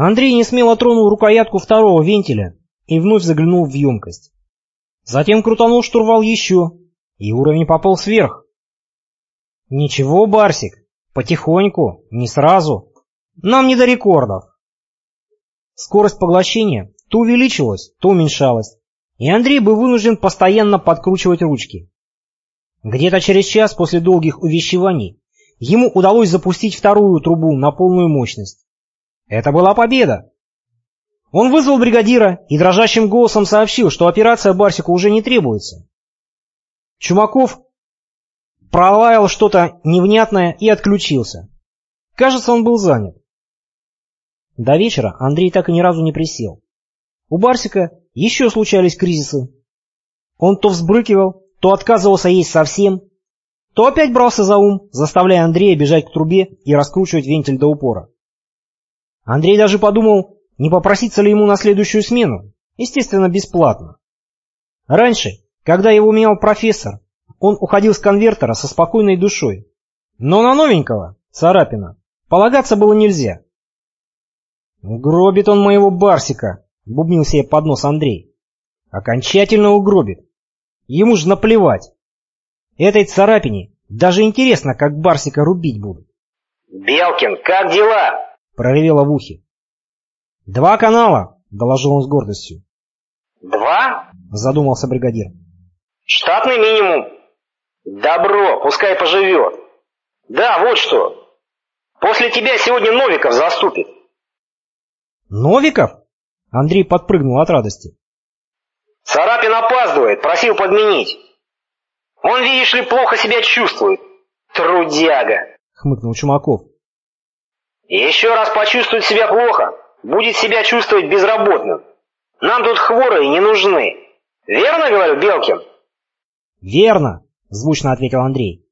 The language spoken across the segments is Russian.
Андрей не смело тронул рукоятку второго вентиля и вновь заглянул в емкость. Затем крутанул штурвал еще, и уровень пополз вверх. «Ничего, Барсик, потихоньку, не сразу. Нам не до рекордов». Скорость поглощения то увеличивалась, то уменьшалась, и Андрей был вынужден постоянно подкручивать ручки. Где-то через час после долгих увещеваний ему удалось запустить вторую трубу на полную мощность. Это была победа. Он вызвал бригадира и дрожащим голосом сообщил, что операция Барсику уже не требуется. Чумаков пролаял что-то невнятное и отключился. Кажется, он был занят. До вечера Андрей так и ни разу не присел. У Барсика еще случались кризисы. Он то взбрыкивал, то отказывался есть совсем, то опять брался за ум, заставляя Андрея бежать к трубе и раскручивать вентиль до упора. Андрей даже подумал, не попроситься ли ему на следующую смену, естественно, бесплатно. Раньше, когда его менял профессор, он уходил с конвертера со спокойной душой. Но на новенького, Царапина, полагаться было нельзя. «Угробит он моего Барсика», — бубнил себе под нос Андрей. «Окончательно угробит. Ему же наплевать. Этой царапине даже интересно, как Барсика рубить будут». «Белкин, как дела?» Проревело в ухе. «Два канала!» — доложил он с гордостью. «Два?» — задумался бригадир. «Штатный минимум. Добро, пускай поживет. Да, вот что. После тебя сегодня Новиков заступит». «Новиков?» — Андрей подпрыгнул от радости. «Царапин опаздывает, просил подменить. Он, видишь ли, плохо себя чувствует. Трудяга!» — хмыкнул Чумаков. Еще раз почувствует себя плохо, будет себя чувствовать безработным. Нам тут хворые не нужны. Верно, говорю, Белкин? Верно, звучно ответил Андрей.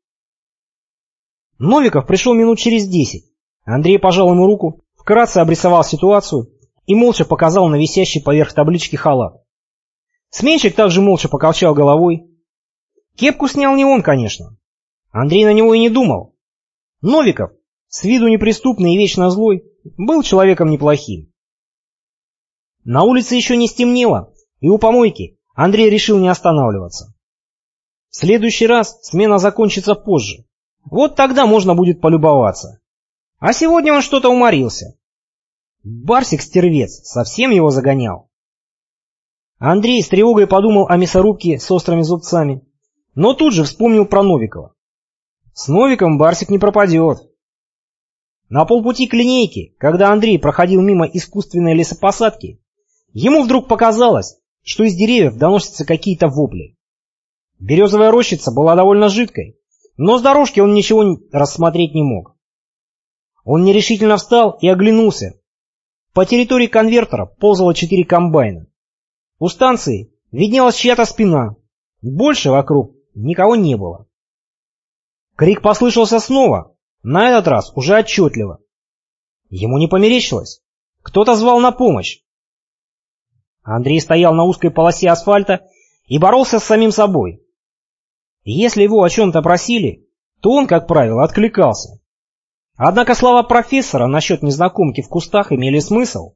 Новиков пришел минут через десять. Андрей пожал ему руку, вкратце обрисовал ситуацию и молча показал на висящий поверх таблички халат. Сменщик также молча покачал головой. Кепку снял не он, конечно. Андрей на него и не думал. Новиков с виду неприступный и вечно злой, был человеком неплохим. На улице еще не стемнело, и у помойки Андрей решил не останавливаться. В следующий раз смена закончится позже. Вот тогда можно будет полюбоваться. А сегодня он что-то уморился. Барсик-стервец совсем его загонял. Андрей с тревогой подумал о мясорубке с острыми зубцами, но тут же вспомнил про Новикова. С Новиком Барсик не пропадет. На полпути к линейке, когда Андрей проходил мимо искусственной лесопосадки, ему вдруг показалось, что из деревьев доносятся какие-то вопли. Березовая рощица была довольно жидкой, но с дорожки он ничего рассмотреть не мог. Он нерешительно встал и оглянулся. По территории конвертера ползало четыре комбайна. У станции виднелась чья-то спина. Больше вокруг никого не было. Крик послышался снова, на этот раз уже отчетливо. Ему не померещилось. Кто-то звал на помощь. Андрей стоял на узкой полосе асфальта и боролся с самим собой. Если его о чем-то просили, то он, как правило, откликался. Однако слова профессора насчет незнакомки в кустах имели смысл.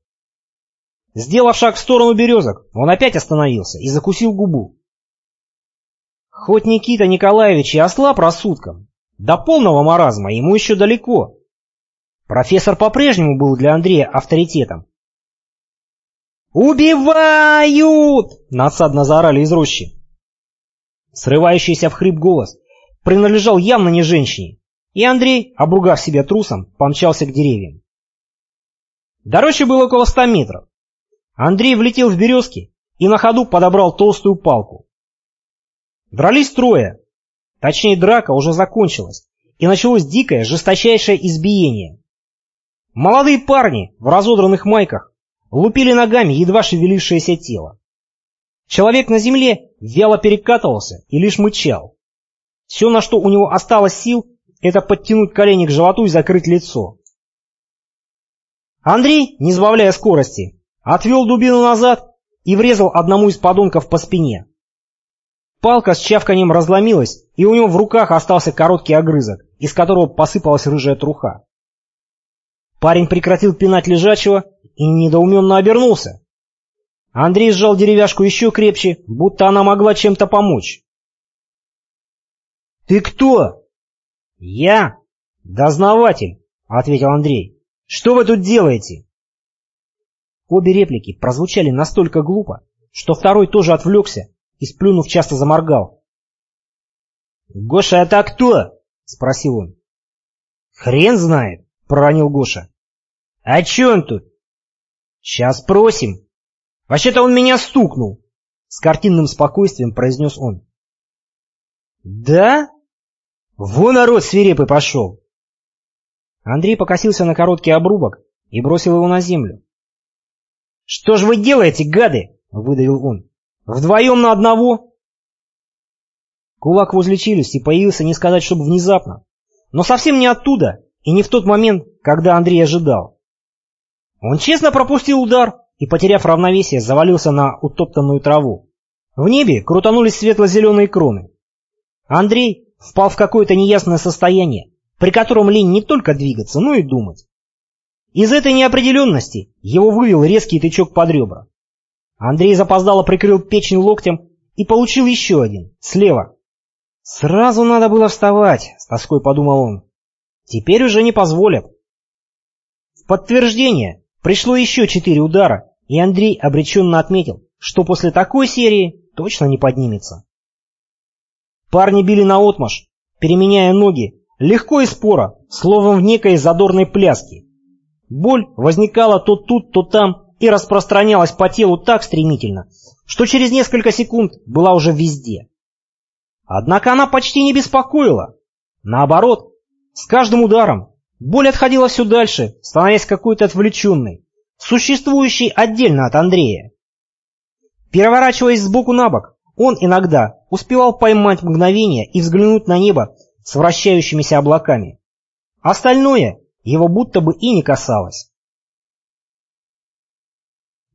Сделав шаг в сторону березок, он опять остановился и закусил губу. Хоть Никита Николаевич и ослаб рассудком, до полного маразма ему еще далеко. Профессор по-прежнему был для Андрея авторитетом. «Убивают!» — насадно заорали из рощи. Срывающийся в хрип голос принадлежал явно не женщине, и Андрей, обругав себя трусом, помчался к деревьям. До рощи было около ста метров. Андрей влетел в березки и на ходу подобрал толстую палку. Дрались трое, Точнее, драка уже закончилась, и началось дикое, жесточайшее избиение. Молодые парни в разодранных майках лупили ногами едва шевелившееся тело. Человек на земле вяло перекатывался и лишь мычал. Все, на что у него осталось сил, это подтянуть колени к животу и закрыть лицо. Андрей, не сбавляя скорости, отвел дубину назад и врезал одному из подонков по спине. Палка с чавканием разломилась, и у него в руках остался короткий огрызок, из которого посыпалась рыжая труха. Парень прекратил пинать лежачего и недоуменно обернулся. Андрей сжал деревяшку еще крепче, будто она могла чем-то помочь. «Ты кто?» «Я дознаватель», — ответил Андрей. «Что вы тут делаете?» Обе реплики прозвучали настолько глупо, что второй тоже отвлекся и, сплюнув, часто заморгал. «Гоша, это кто?» — спросил он. «Хрен знает», — проронил Гоша. «А че он тут?» «Сейчас спросим». «Вообще-то он меня стукнул», — с картинным спокойствием произнес он. «Да? Вон народ свирепый пошел!» Андрей покосился на короткий обрубок и бросил его на землю. «Что ж вы делаете, гады?» — выдавил он. «Вдвоем на одного?» Кулак возле челюсти появился, не сказать, чтобы внезапно, но совсем не оттуда и не в тот момент, когда Андрей ожидал. Он честно пропустил удар и, потеряв равновесие, завалился на утоптанную траву. В небе крутанулись светло-зеленые кроны. Андрей впал в какое-то неясное состояние, при котором лень не только двигаться, но и думать. Из этой неопределенности его вывел резкий тычок под ребра. Андрей запоздало прикрыл печень локтем и получил еще один, слева. «Сразу надо было вставать», — с тоской подумал он. «Теперь уже не позволят». В подтверждение пришло еще четыре удара, и Андрей обреченно отметил, что после такой серии точно не поднимется. Парни били наотмашь, переменяя ноги, легко и споро, словом в некой задорной пляске. Боль возникала то тут, то там и распространялась по телу так стремительно, что через несколько секунд была уже везде. Однако она почти не беспокоила. Наоборот, с каждым ударом боль отходила все дальше, становясь какой-то отвлеченной, существующей отдельно от Андрея. Переворачиваясь сбоку на бок, он иногда успевал поймать мгновение и взглянуть на небо с вращающимися облаками. Остальное его будто бы и не касалось.